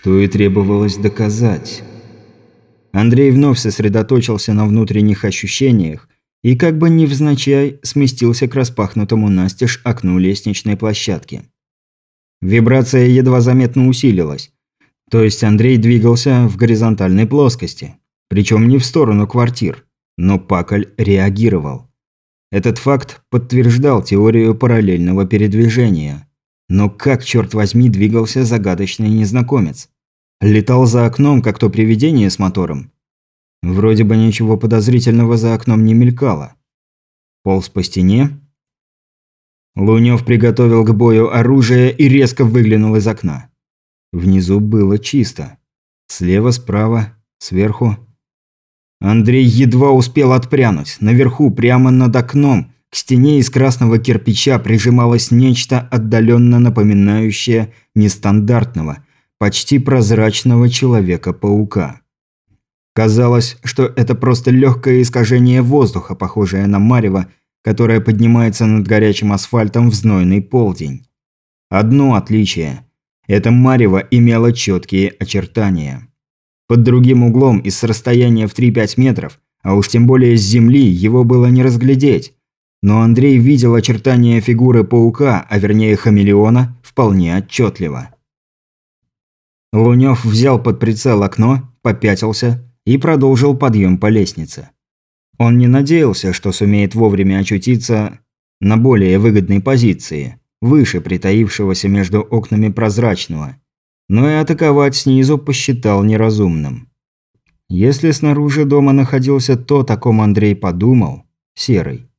что и требовалось доказать. Андрей вновь сосредоточился на внутренних ощущениях и как бы невзначай сместился к распахнутому настежь окну лестничной площадки. Вибрация едва заметно усилилась. То есть Андрей двигался в горизонтальной плоскости. Причем не в сторону квартир. Но Пакль реагировал. Этот факт подтверждал теорию параллельного передвижения. Но как, черт возьми, двигался загадочный незнакомец? Летал за окном, как то привидение с мотором? Вроде бы ничего подозрительного за окном не мелькало. Полз по стене. Лунёв приготовил к бою оружие и резко выглянул из окна. Внизу было чисто. Слева, справа, сверху. Андрей едва успел отпрянуть. Наверху, прямо над окном, к стене из красного кирпича прижималось нечто отдаленно напоминающее нестандартного, почти прозрачного Человека-паука. Казалось, что это просто легкое искажение воздуха, похожее на марево, которое поднимается над горячим асфальтом в знойный полдень. Одно отличие – это марево имело четкие очертания. Под другим углом и с расстояния в 3-5 метров, а уж тем более с земли, его было не разглядеть. Но Андрей видел очертания фигуры паука, а вернее хамелеона, вполне отчетливо. Лунёв взял под прицел окно, попятился и продолжил подъем по лестнице. Он не надеялся, что сумеет вовремя очутиться на более выгодной позиции, выше притаившегося между окнами прозрачного, но и атаковать снизу посчитал неразумным. Если снаружи дома находился то, о ком Андрей подумал, серый,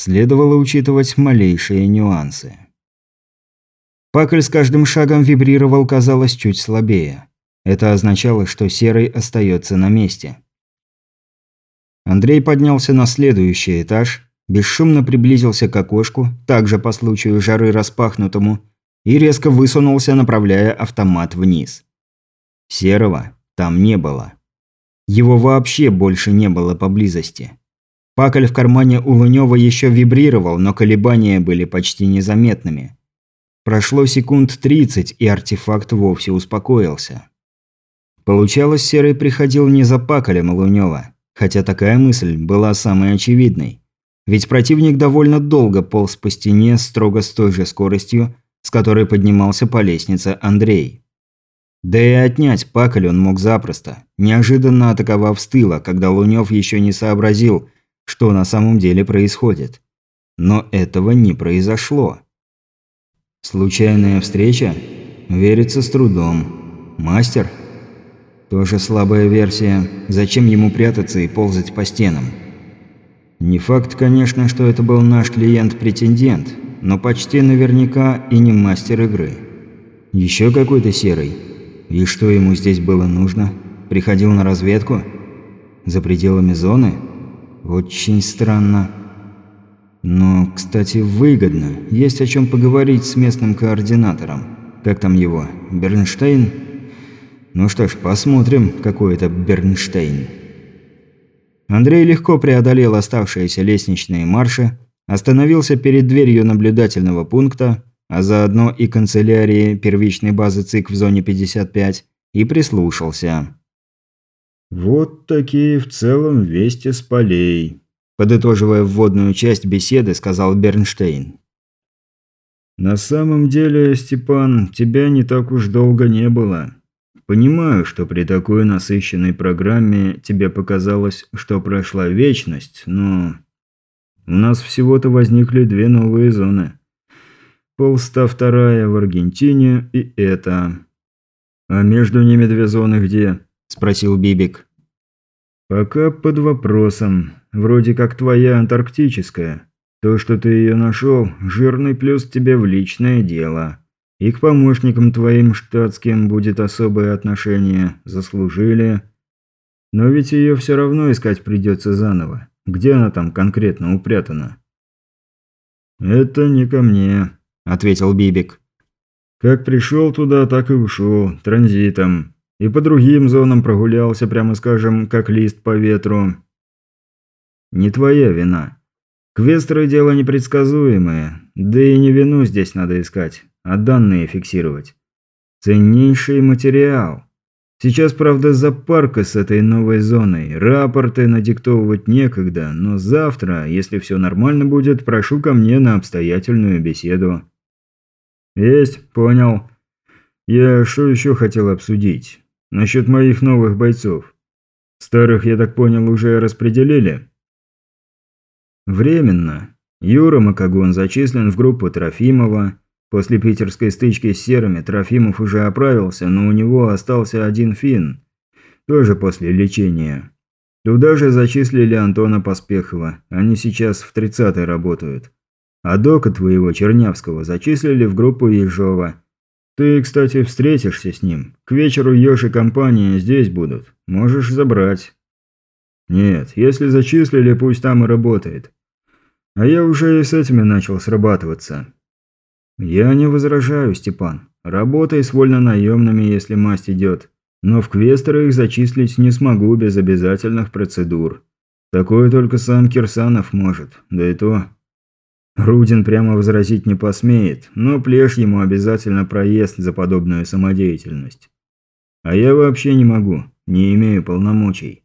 следовало учитывать малейшие нюансы. Пакль с каждым шагом вибрировал, казалось, чуть слабее. Это означало, что Серый остается на месте. Андрей поднялся на следующий этаж, бесшумно приблизился к окошку, также по случаю жары распахнутому, и резко высунулся, направляя автомат вниз. Серого там не было. Его вообще больше не было поблизости. Пакль в кармане у Лунёва еще вибрировал, но колебания были почти незаметными. Прошло секунд 30, и артефакт вовсе успокоился. Получалось, Серый приходил не за Паколем Лунёва, хотя такая мысль была самой очевидной. Ведь противник довольно долго полз по стене строго с той же скоростью, с которой поднимался по лестнице Андрей. Да и отнять Паколь он мог запросто, неожиданно атаковав с тыла, когда Лунёв еще не сообразил, что на самом деле происходит. Но этого не произошло. Случайная встреча? Верится с трудом. Мастер? Тоже слабая версия. Зачем ему прятаться и ползать по стенам? Не факт, конечно, что это был наш клиент-претендент, но почти наверняка и не мастер игры. Еще какой-то серый. И что ему здесь было нужно? Приходил на разведку? За пределами зоны? Очень странно. Но, кстати, выгодно. Есть о чем поговорить с местным координатором. Как там его? Бернштейн? Ну что ж, посмотрим, какой это Бернштейн. Андрей легко преодолел оставшиеся лестничные марши, остановился перед дверью наблюдательного пункта, а заодно и канцелярии первичной базы ЦИК в зоне 55, и прислушался. «Вот такие в целом вести с полей», – подытоживая вводную часть беседы, сказал Бернштейн. «На самом деле, Степан, тебя не так уж долго не было. Понимаю, что при такой насыщенной программе тебе показалось, что прошла вечность, но... У нас всего-то возникли две новые зоны. Полста вторая в Аргентине и эта. А между ними две зоны где? Спросил Бибик. Пока под вопросом. Вроде как твоя антарктическая. То, что ты ее нашел, жирный плюс тебе в личное дело. И к помощникам твоим штатским будет особое отношение. Заслужили. Но ведь ее все равно искать придется заново. Где она там конкретно упрятана?» «Это не ко мне», – ответил Бибик. «Как пришел туда, так и ушел, транзитом. И по другим зонам прогулялся, прямо скажем, как лист по ветру. Не твоя вина. Квестеры – дело непредсказуемое, да и не вину здесь надо искать а данные фиксировать. Ценнейший материал. Сейчас, правда, запарка с этой новой зоной. Рапорты надиктовывать некогда, но завтра, если все нормально будет, прошу ко мне на обстоятельную беседу. Есть, понял. Я что еще хотел обсудить? Насчет моих новых бойцов. Старых, я так понял, уже распределили? Временно. Юра Макагон зачислен в группу Трофимова, После питерской стычки с серыми Трофимов уже оправился, но у него остался один фин. Тоже после лечения. Туда же зачислили Антона Поспехова. Они сейчас в 30-й работают. А Дока твоего, Чернявского, зачислили в группу Ежова. Ты, кстати, встретишься с ним. К вечеру Ёж и компания здесь будут. Можешь забрать. Нет, если зачислили, пусть там и работает. А я уже и с этими начал срабатываться. «Я не возражаю, Степан. Работай с вольнонаемными, если масть идет. Но в квестеры их зачислить не смогу без обязательных процедур. Такое только сам Кирсанов может, да и то...» Рудин прямо возразить не посмеет, но плешь ему обязательно проезд за подобную самодеятельность. А я вообще не могу, не имею полномочий.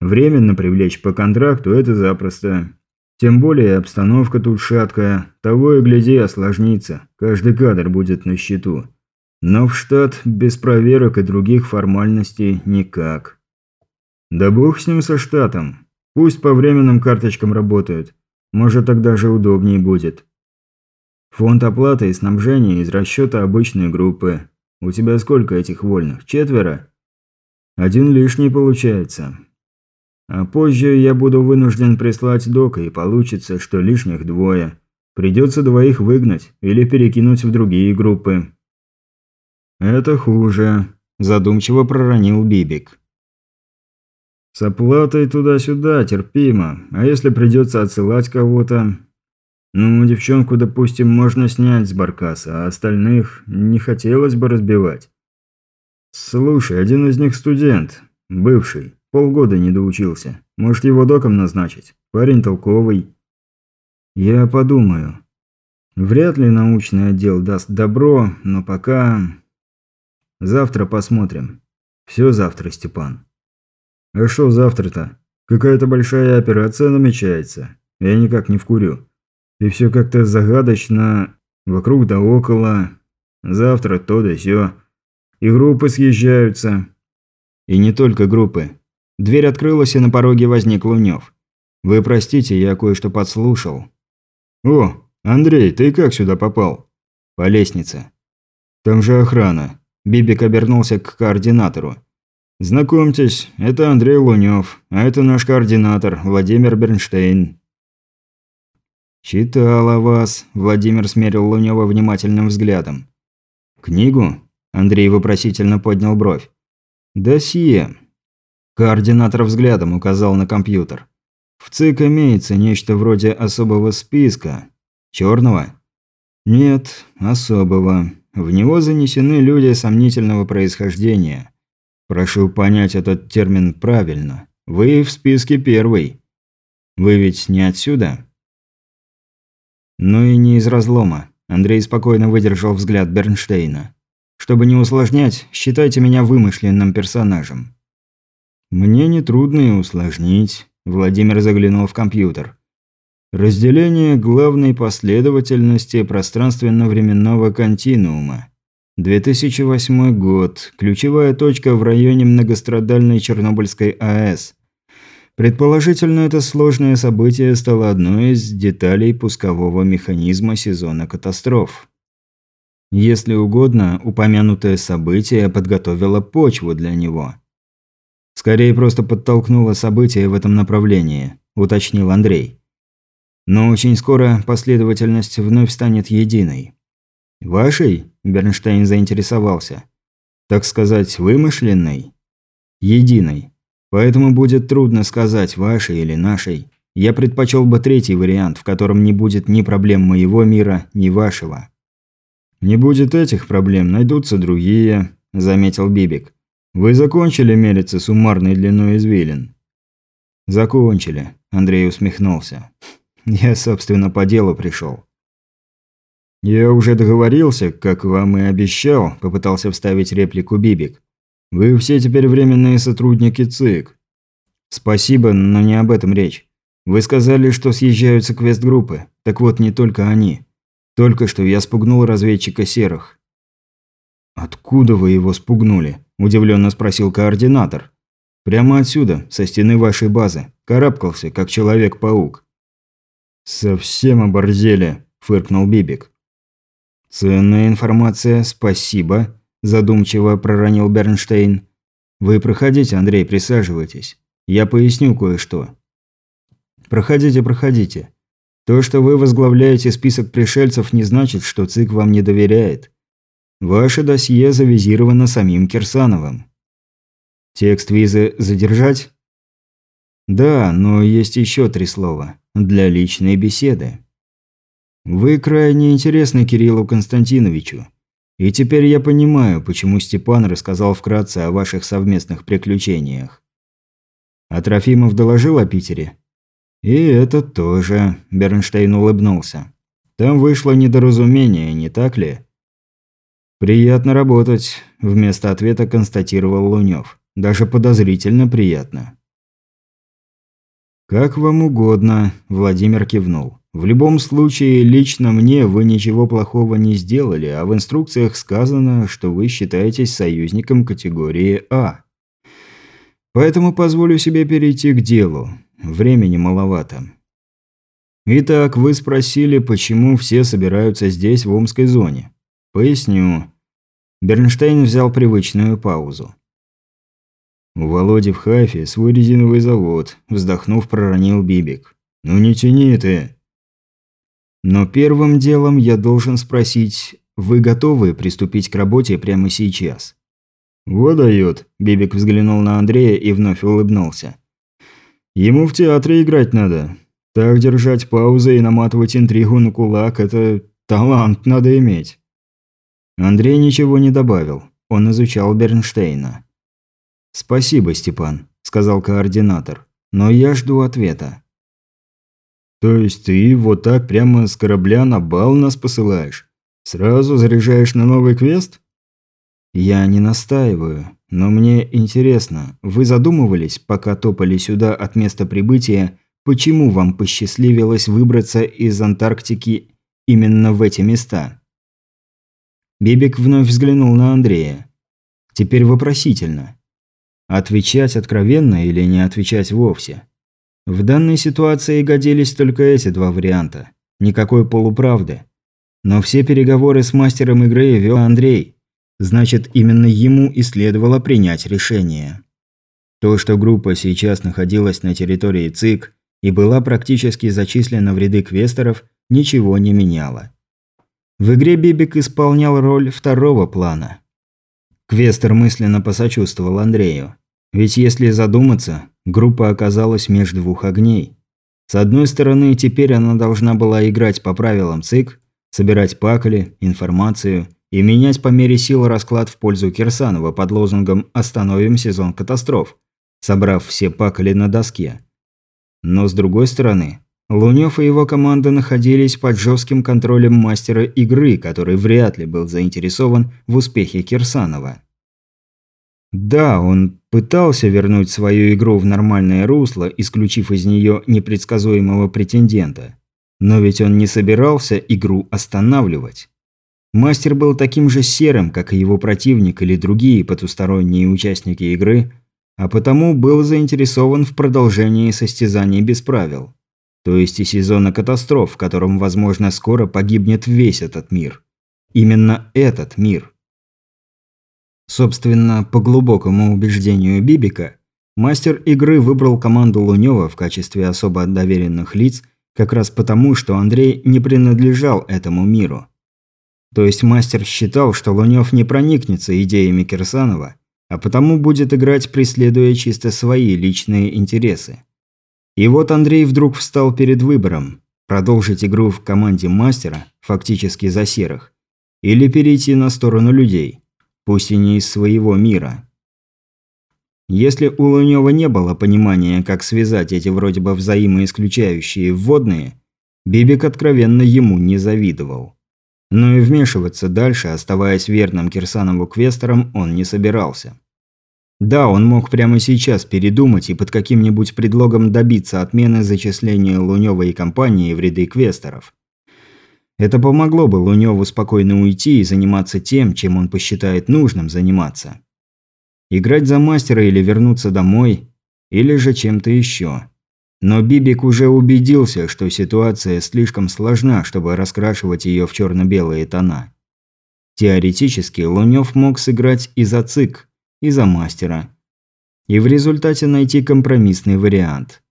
Временно привлечь по контракту – это запросто. Тем более обстановка тут шаткая, того и гляди осложнится, каждый кадр будет на счету. Но в штат без проверок и других формальностей никак. Да бог с ним со штатом. Пусть по временным карточкам работают. Может тогда же удобнее будет. Фонд оплаты и снабжения из расчета обычной группы. У тебя сколько этих вольных? Четверо? Один лишний получается. А позже я буду вынужден прислать Дока, и получится, что лишних двое. Придется двоих выгнать или перекинуть в другие группы. Это хуже, задумчиво проронил Бибик. С оплатой туда-сюда терпимо, а если придется отсылать кого-то... Ну, девчонку, допустим, можно снять с баркаса, а остальных не хотелось бы разбивать. Слушай, один из них студент, бывший. Полгода не доучился. Может, его доком назначить? Парень толковый. Я подумаю. Вряд ли научный отдел даст добро, но пока... Завтра посмотрим. Все завтра, Степан. А что завтра-то? Какая-то большая операция намечается. Я никак не вкурю. И все как-то загадочно, вокруг да около. Завтра то да сё. И группы съезжаются. И не только группы. Дверь открылась, и на пороге возник Лунёв. «Вы простите, я кое-что подслушал». «О, Андрей, ты как сюда попал?» «По лестнице». «Там же охрана». Бибик обернулся к координатору. «Знакомьтесь, это Андрей Лунёв, а это наш координатор Владимир Бернштейн». «Читал о вас», – Владимир смерил Лунёва внимательным взглядом. «Книгу?» – Андрей вопросительно поднял бровь. «Досье. Координатор взглядом указал на компьютер. В ЦИК имеется нечто вроде особого списка. Черного? Нет, особого. В него занесены люди сомнительного происхождения. Прошу понять этот термин правильно. Вы в списке первый. Вы ведь не отсюда? Ну и не из разлома. Андрей спокойно выдержал взгляд Бернштейна. Чтобы не усложнять, считайте меня вымышленным персонажем. Мне нетрудно и усложнить. Владимир заглянул в компьютер. Разделение главной последовательности пространственно-временного континуума. 2008 год. Ключевая точка в районе многострадальной Чернобыльской АЭС. Предположительно, это сложное событие стало одной из деталей пускового механизма сезона катастроф. Если угодно, упомянутое событие подготовило почву для него – Скорее просто подтолкнуло события в этом направлении, уточнил Андрей. Но очень скоро последовательность вновь станет единой. Вашей? Бернштейн заинтересовался. Так сказать, вымышленной? Единой. Поэтому будет трудно сказать, вашей или нашей. Я предпочел бы третий вариант, в котором не будет ни проблем моего мира, ни вашего. «Не будет этих проблем, найдутся другие», – заметил Бибик. «Вы закончили мериться суммарной длиной извилин?» «Закончили», – Андрей усмехнулся. «Я, собственно, по делу пришел». «Я уже договорился, как вам и обещал», – попытался вставить реплику Бибик. «Вы все теперь временные сотрудники ЦИК». «Спасибо, но не об этом речь. Вы сказали, что съезжаются квест-группы. Так вот, не только они. Только что я спугнул разведчика серых». «Откуда вы его спугнули?» – удивленно спросил координатор. «Прямо отсюда, со стены вашей базы. Карабкался, как Человек-паук». «Совсем оборзели», – фыркнул Бибик. «Ценная информация, спасибо», – задумчиво проронил Бернштейн. «Вы проходите, Андрей, присаживайтесь. Я поясню кое-что». «Проходите, проходите. То, что вы возглавляете список пришельцев, не значит, что ЦИК вам не доверяет. Ваше досье завизировано самим Кирсановым». «Текст визы задержать?» «Да, но есть еще три слова. Для личной беседы». Вы крайне интересны Кириллу Константиновичу. И теперь я понимаю, почему Степан рассказал вкратце о ваших совместных приключениях. А Трофимов доложил о Питере? И это тоже, Бернштейн улыбнулся. Там вышло недоразумение, не так ли? Приятно работать, вместо ответа констатировал Лунёв. Даже подозрительно приятно. Как вам угодно, Владимир кивнул. В любом случае, лично мне вы ничего плохого не сделали, а в инструкциях сказано, что вы считаетесь союзником категории А. Поэтому позволю себе перейти к делу. Времени маловато. Итак, вы спросили, почему все собираются здесь, в Омской зоне. Поясню. Бернштейн взял привычную паузу. У Володи в Хайфе свой резиновый завод, вздохнув, проронил Бибик. «Ну не тяни ты!» Но первым делом я должен спросить, вы готовы приступить к работе прямо сейчас? «Вот дает», – Бибик взглянул на Андрея и вновь улыбнулся. «Ему в театре играть надо. Так держать паузы и наматывать интригу на кулак – это талант надо иметь». Андрей ничего не добавил. Он изучал Бернштейна. «Спасибо, Степан», – сказал координатор. «Но я жду ответа». То есть ты вот так прямо с корабля на бал нас посылаешь? Сразу заряжаешь на новый квест? Я не настаиваю, но мне интересно, вы задумывались, пока топали сюда от места прибытия, почему вам посчастливилось выбраться из Антарктики именно в эти места? Бибик вновь взглянул на Андрея. Теперь вопросительно. Отвечать откровенно или не отвечать вовсе? В данной ситуации годились только эти два варианта. Никакой полуправды. Но все переговоры с мастером игры вел Андрей. Значит, именно ему и следовало принять решение. То, что группа сейчас находилась на территории ЦИК и была практически зачислена в ряды квесторов, ничего не меняло. В игре Бибик исполнял роль второго плана. Квестер мысленно посочувствовал Андрею. Ведь если задуматься, группа оказалась между двух огней. С одной стороны, теперь она должна была играть по правилам ЦИК, собирать пакли, информацию и менять по мере сил расклад в пользу Кирсанова под лозунгом «Остановим сезон катастроф», собрав все пакли на доске. Но с другой стороны, Лунёв и его команда находились под жестким контролем мастера игры, который вряд ли был заинтересован в успехе Кирсанова. Да, он пытался вернуть свою игру в нормальное русло, исключив из нее непредсказуемого претендента. Но ведь он не собирался игру останавливать. Мастер был таким же серым, как и его противник или другие потусторонние участники игры, а потому был заинтересован в продолжении состязаний без правил. То есть и сезона катастроф, в котором, возможно, скоро погибнет весь этот мир. Именно этот мир. Собственно, по глубокому убеждению Бибика, мастер игры выбрал команду Лунёва в качестве особо доверенных лиц как раз потому, что Андрей не принадлежал этому миру. То есть мастер считал, что Лунёв не проникнется идеями Кирсанова, а потому будет играть, преследуя чисто свои личные интересы. И вот Андрей вдруг встал перед выбором – продолжить игру в команде мастера, фактически за серых, или перейти на сторону людей – пусть и не из своего мира. Если у Лунёва не было понимания, как связать эти вроде бы взаимоисключающие вводные, Бибик откровенно ему не завидовал. Но и вмешиваться дальше, оставаясь верным Кирсанову квестором, он не собирался. Да, он мог прямо сейчас передумать и под каким-нибудь предлогом добиться отмены зачисления Лунёва и компании в ряды квесторов. Это помогло бы Лунёву спокойно уйти и заниматься тем, чем он посчитает нужным заниматься. Играть за мастера или вернуться домой, или же чем-то еще. Но Бибик уже убедился, что ситуация слишком сложна, чтобы раскрашивать ее в черно-белые тона. Теоретически Лунёв мог сыграть и за ЦИК, и за мастера. И в результате найти компромиссный вариант.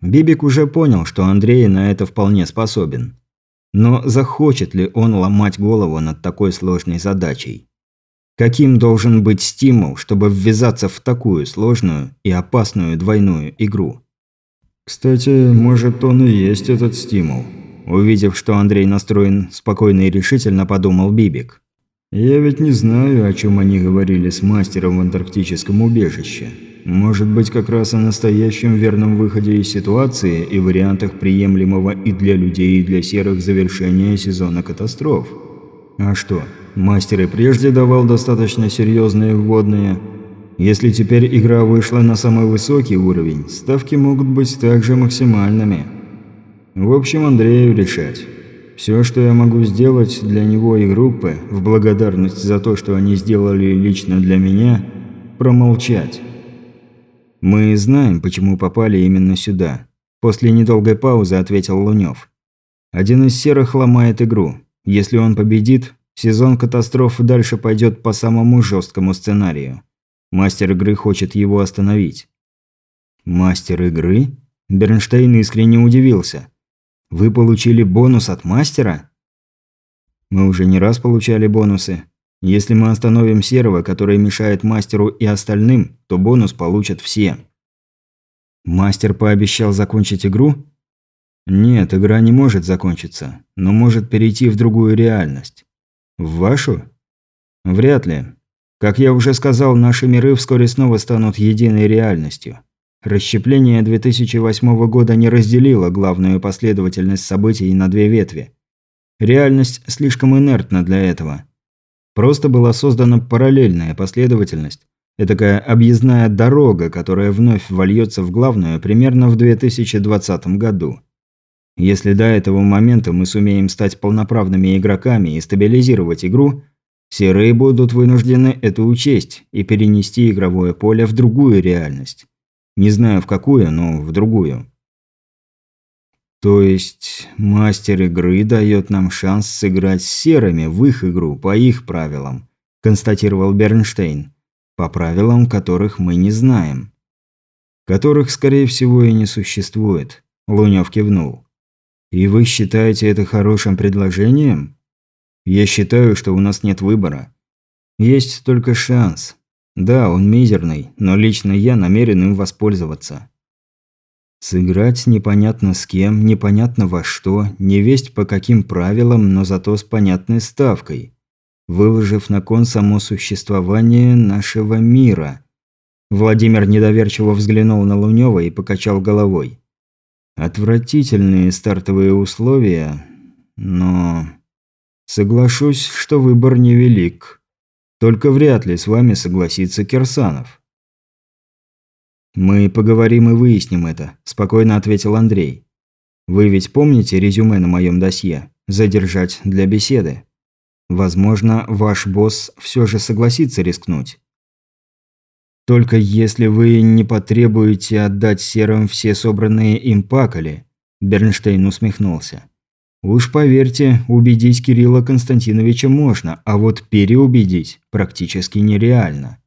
Бибик уже понял, что Андрей на это вполне способен. Но захочет ли он ломать голову над такой сложной задачей? Каким должен быть стимул, чтобы ввязаться в такую сложную и опасную двойную игру? Кстати, может он и есть этот стимул. Увидев, что Андрей настроен спокойно и решительно, подумал Бибик. Я ведь не знаю, о чем они говорили с мастером в антарктическом убежище. Может быть, как раз о настоящем верном выходе из ситуации и вариантах приемлемого и для людей, и для серых завершения сезона катастроф. А что, мастер и прежде давал достаточно серьезные вводные. Если теперь игра вышла на самый высокий уровень, ставки могут быть также максимальными. В общем, Андрею решать. Все, что я могу сделать для него и группы, в благодарность за то, что они сделали лично для меня, промолчать. Мы знаем, почему попали именно сюда. После недолгой паузы ответил Лунёв. Один из серых ломает игру. Если он победит, сезон катастроф дальше пойдет по самому жесткому сценарию. Мастер игры хочет его остановить. Мастер игры? Бернштейн искренне удивился. Вы получили бонус от мастера? Мы уже не раз получали бонусы. Если мы остановим серого, который мешает мастеру и остальным, то бонус получат все. Мастер пообещал закончить игру? Нет, игра не может закончиться, но может перейти в другую реальность. В вашу? Вряд ли. Как я уже сказал, наши миры вскоре снова станут единой реальностью. Расщепление 2008 года не разделило главную последовательность событий на две ветви. Реальность слишком инертна для этого. Просто была создана параллельная последовательность, этакая объездная дорога, которая вновь вольется в главную примерно в 2020 году. Если до этого момента мы сумеем стать полноправными игроками и стабилизировать игру, серые будут вынуждены это учесть и перенести игровое поле в другую реальность. Не знаю в какую, но в другую. То есть, мастер игры дает нам шанс сыграть с серыми в их игру по их правилам, констатировал Бернштейн. По правилам, которых мы не знаем. Которых, скорее всего, и не существует. Лунёв кивнул. И вы считаете это хорошим предложением? Я считаю, что у нас нет выбора. Есть только шанс. Да, он мизерный, но лично я намерен им воспользоваться. Сыграть непонятно с кем, непонятно во что, не весть по каким правилам, но зато с понятной ставкой. Выложив на кон само существование нашего мира. Владимир недоверчиво взглянул на Лунёва и покачал головой. Отвратительные стартовые условия, но... Соглашусь, что выбор невелик. Только вряд ли с вами согласится Кирсанов. «Мы поговорим и выясним это», – спокойно ответил Андрей. «Вы ведь помните резюме на моем досье? Задержать для беседы. Возможно, ваш босс все же согласится рискнуть. Только если вы не потребуете отдать серым все собранные им пакали», – Бернштейн усмехнулся. Уж поверьте, убедить Кирилла Константиновича можно, а вот переубедить практически нереально.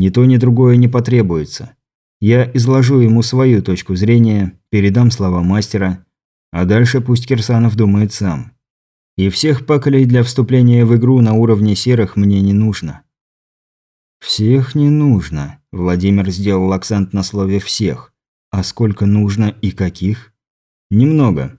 Ни то, ни другое не потребуется. Я изложу ему свою точку зрения, передам слова мастера, а дальше пусть Кирсанов думает сам. И всех паколей для вступления в игру на уровне серых мне не нужно. «Всех не нужно», – Владимир сделал акцент на слове «всех». «А сколько нужно и каких?» «Немного.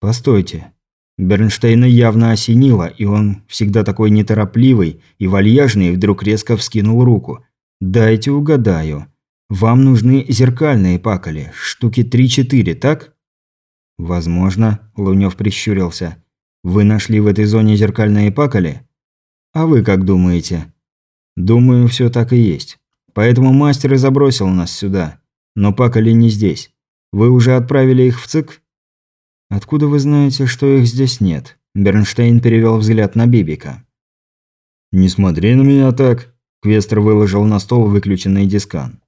Постойте. Бернштейна явно осенило, и он, всегда такой неторопливый и вальяжный, вдруг резко вскинул руку. «Дайте угадаю. Вам нужны зеркальные пакали, штуки три-четыре, так?» «Возможно», – Лунёв прищурился. Вы нашли в этой зоне зеркальные пакали? А вы как думаете? Думаю, все так и есть. Поэтому мастер и забросил нас сюда. Но пакали не здесь. Вы уже отправили их в ЦИК? Откуда вы знаете, что их здесь нет? Бернштейн перевел взгляд на Бибика. «Не смотри на меня так», – Квестер выложил на стол выключенный дискан.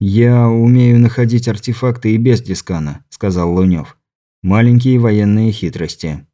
«Я умею находить артефакты и без дискана», – сказал Лунёв. «Маленькие военные хитрости».